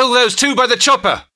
kill those two by the chopper.